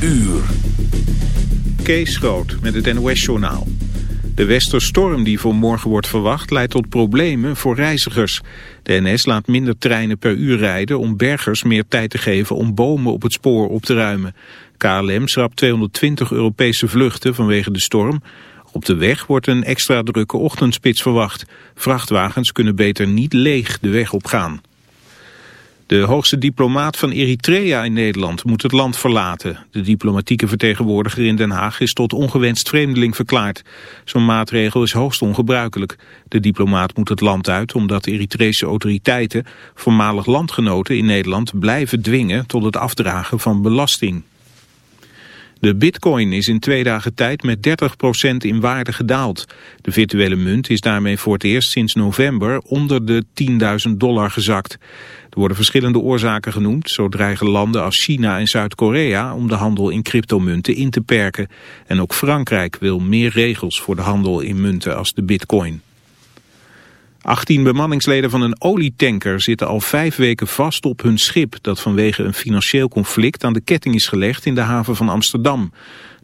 uur. Kees Groot met het NOS-journaal. De westerstorm die voor morgen wordt verwacht leidt tot problemen voor reizigers. De NS laat minder treinen per uur rijden om bergers meer tijd te geven om bomen op het spoor op te ruimen. KLM schrapt 220 Europese vluchten vanwege de storm. Op de weg wordt een extra drukke ochtendspits verwacht. Vrachtwagens kunnen beter niet leeg de weg opgaan. De hoogste diplomaat van Eritrea in Nederland moet het land verlaten. De diplomatieke vertegenwoordiger in Den Haag is tot ongewenst vreemdeling verklaard. Zo'n maatregel is hoogst ongebruikelijk. De diplomaat moet het land uit omdat de Eritrese autoriteiten voormalig landgenoten in Nederland blijven dwingen tot het afdragen van belasting. De bitcoin is in twee dagen tijd met 30% in waarde gedaald. De virtuele munt is daarmee voor het eerst sinds november onder de 10.000 dollar gezakt. Er worden verschillende oorzaken genoemd. Zo dreigen landen als China en Zuid-Korea om de handel in cryptomunten in te perken. En ook Frankrijk wil meer regels voor de handel in munten als de bitcoin. 18 bemanningsleden van een olietanker zitten al vijf weken vast op hun schip... dat vanwege een financieel conflict aan de ketting is gelegd in de haven van Amsterdam.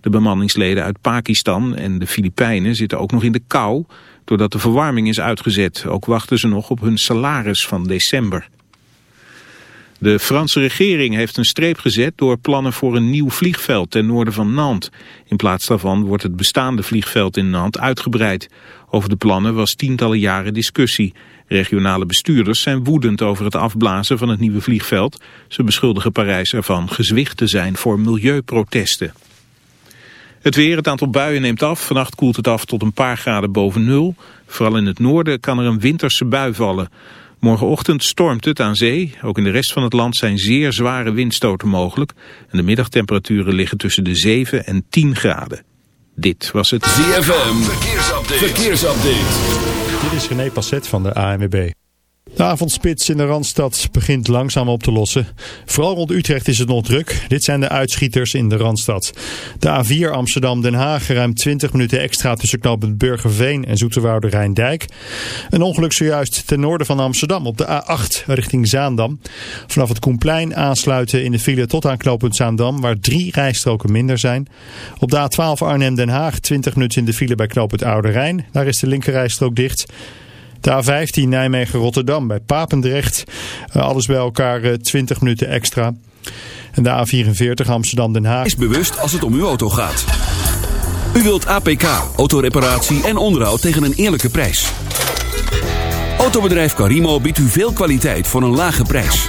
De bemanningsleden uit Pakistan en de Filipijnen zitten ook nog in de kou... doordat de verwarming is uitgezet. Ook wachten ze nog op hun salaris van december. De Franse regering heeft een streep gezet door plannen voor een nieuw vliegveld ten noorden van Nantes. In plaats daarvan wordt het bestaande vliegveld in Nantes uitgebreid. Over de plannen was tientallen jaren discussie. Regionale bestuurders zijn woedend over het afblazen van het nieuwe vliegveld. Ze beschuldigen Parijs ervan gezwicht te zijn voor milieuprotesten. Het weer, het aantal buien neemt af. Vannacht koelt het af tot een paar graden boven nul. Vooral in het noorden kan er een winterse bui vallen. Morgenochtend stormt het aan zee. Ook in de rest van het land zijn zeer zware windstoten mogelijk. En de middagtemperaturen liggen tussen de 7 en 10 graden. Dit was het ZFM. Verkeersupdate. Verkeersupdate. Dit is René Passet van de ANWB. De avondspits in de Randstad begint langzaam op te lossen. Vooral rond Utrecht is het nog druk. Dit zijn de uitschieters in de Randstad. De A4 Amsterdam-Den Haag ruim 20 minuten extra tussen knooppunt Burgerveen en Zoeterwoude Rijndijk. Een ongeluk zojuist ten noorden van Amsterdam op de A8 richting Zaandam. Vanaf het Koenplein aansluiten in de file tot aan knooppunt Zaandam waar drie rijstroken minder zijn. Op de A12 Arnhem-Den Haag 20 minuten in de file bij knooppunt Oude Rijn. Daar is de linkerrijstrook dicht. De A15 Nijmegen-Rotterdam bij Papendrecht. Uh, alles bij elkaar uh, 20 minuten extra. En de A44 Amsterdam-Den Haag. Is bewust als het om uw auto gaat. U wilt APK, autoreparatie en onderhoud tegen een eerlijke prijs. Autobedrijf Carimo biedt u veel kwaliteit voor een lage prijs.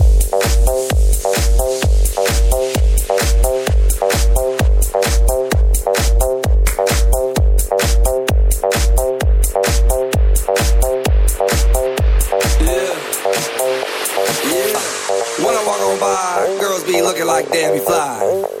Like Debbie Fly.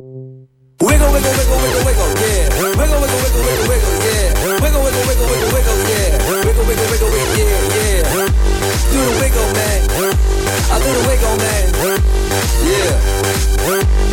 Wiggle. Do the wiggle, man. I do the wiggle, man. Yeah.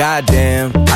Goddamn,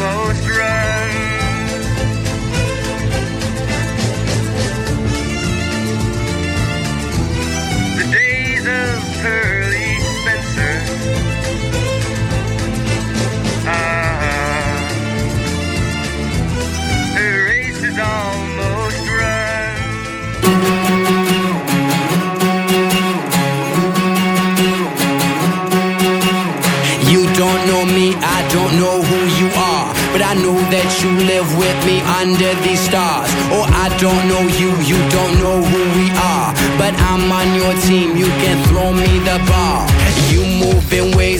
Is almost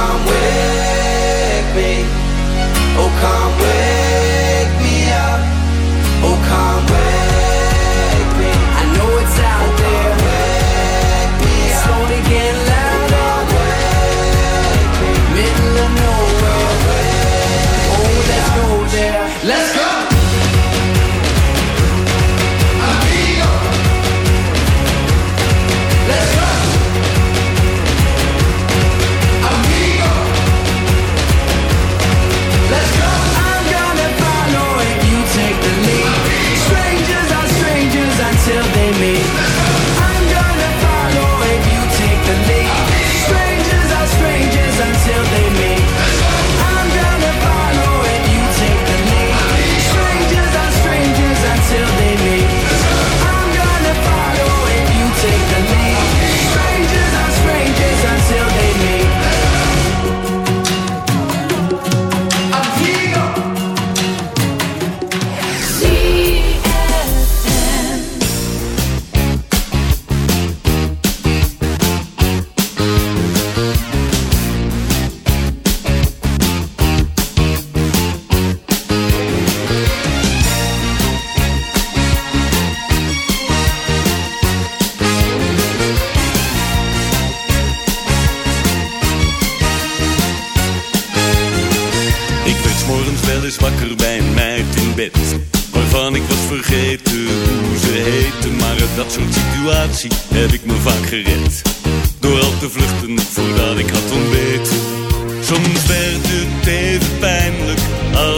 I'm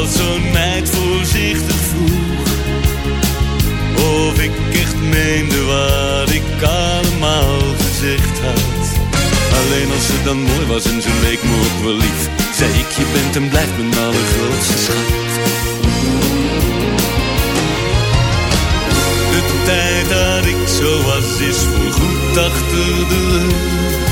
als zo'n meid voorzichtig vroeg. Of ik echt meende wat ik allemaal gezegd had. Alleen als ze dan mooi was en ze leek me ook wel lief Zei ik je bent en blijft mijn allergrootste schat. De tijd dat ik zo was is voorgoed achter de rug.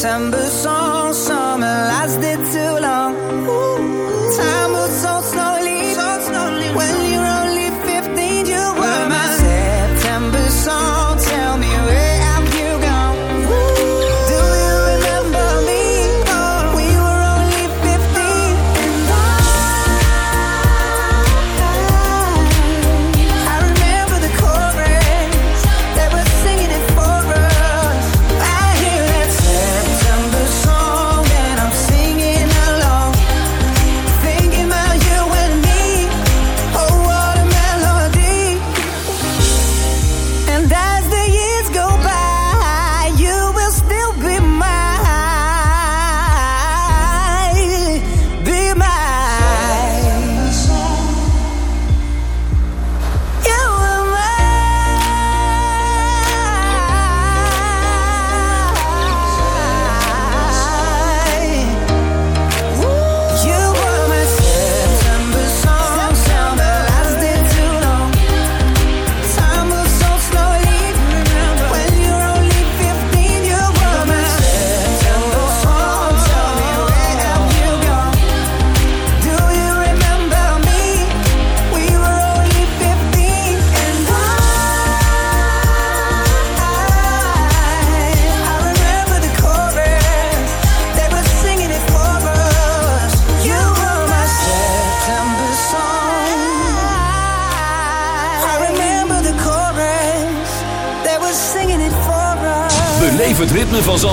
September song.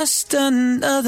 just another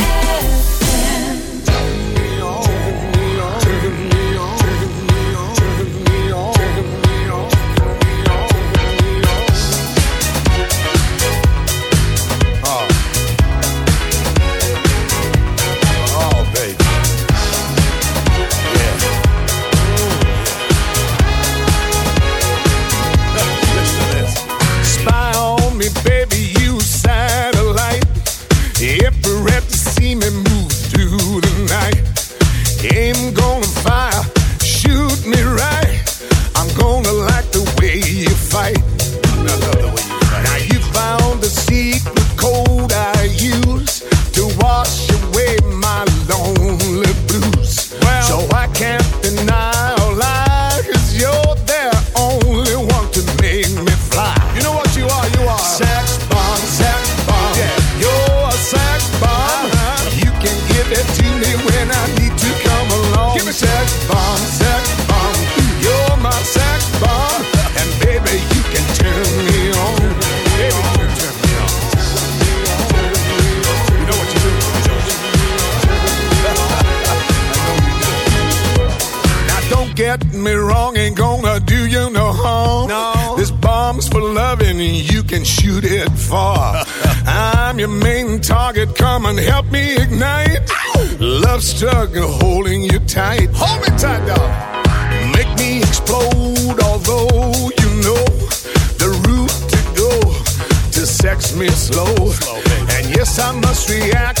Stuck and holding you tight. Hold me tight, dog. Make me explode, although you know the route to go to sex me slow. slow and yes, I must react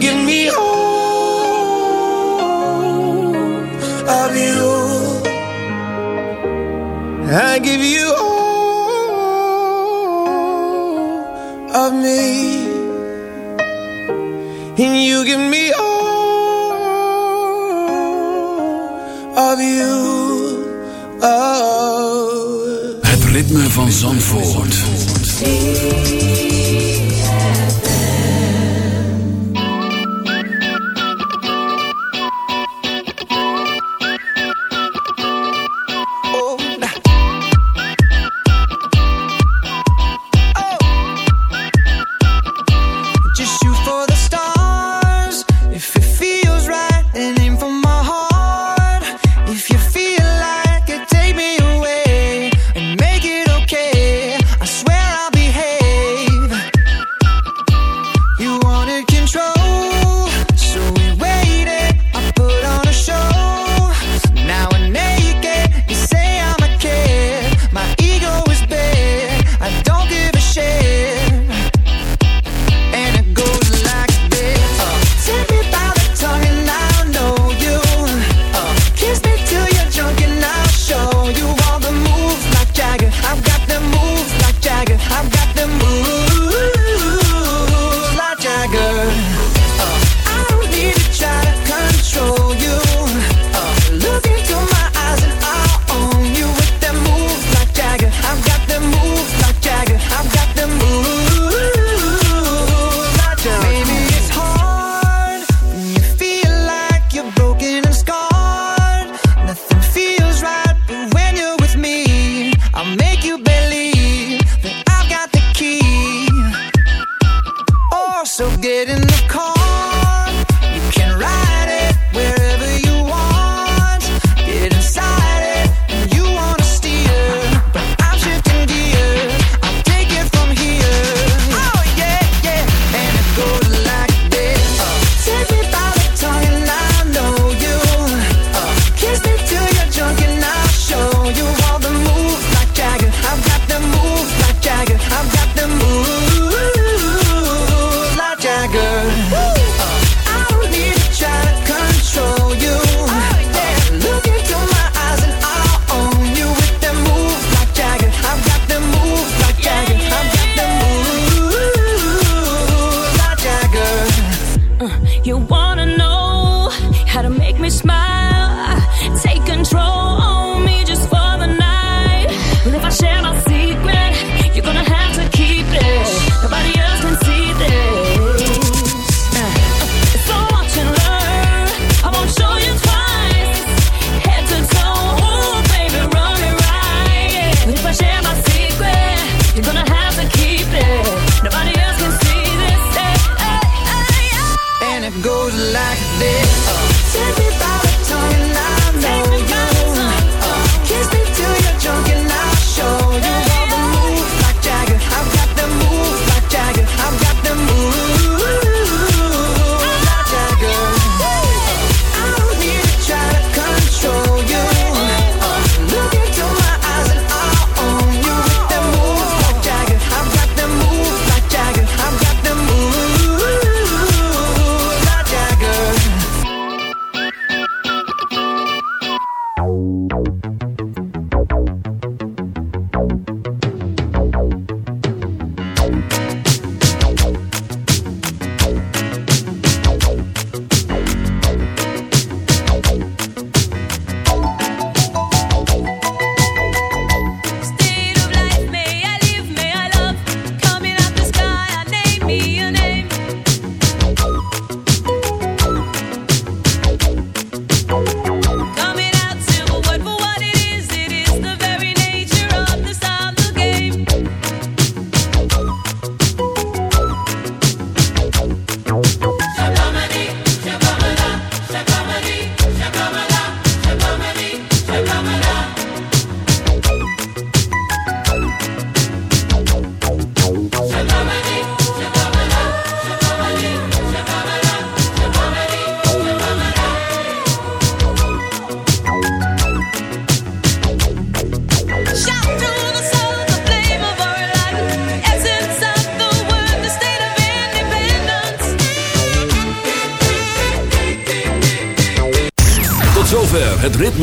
I give you all of me, and you give me all of you. Oh. Het ritme van Zandvoort.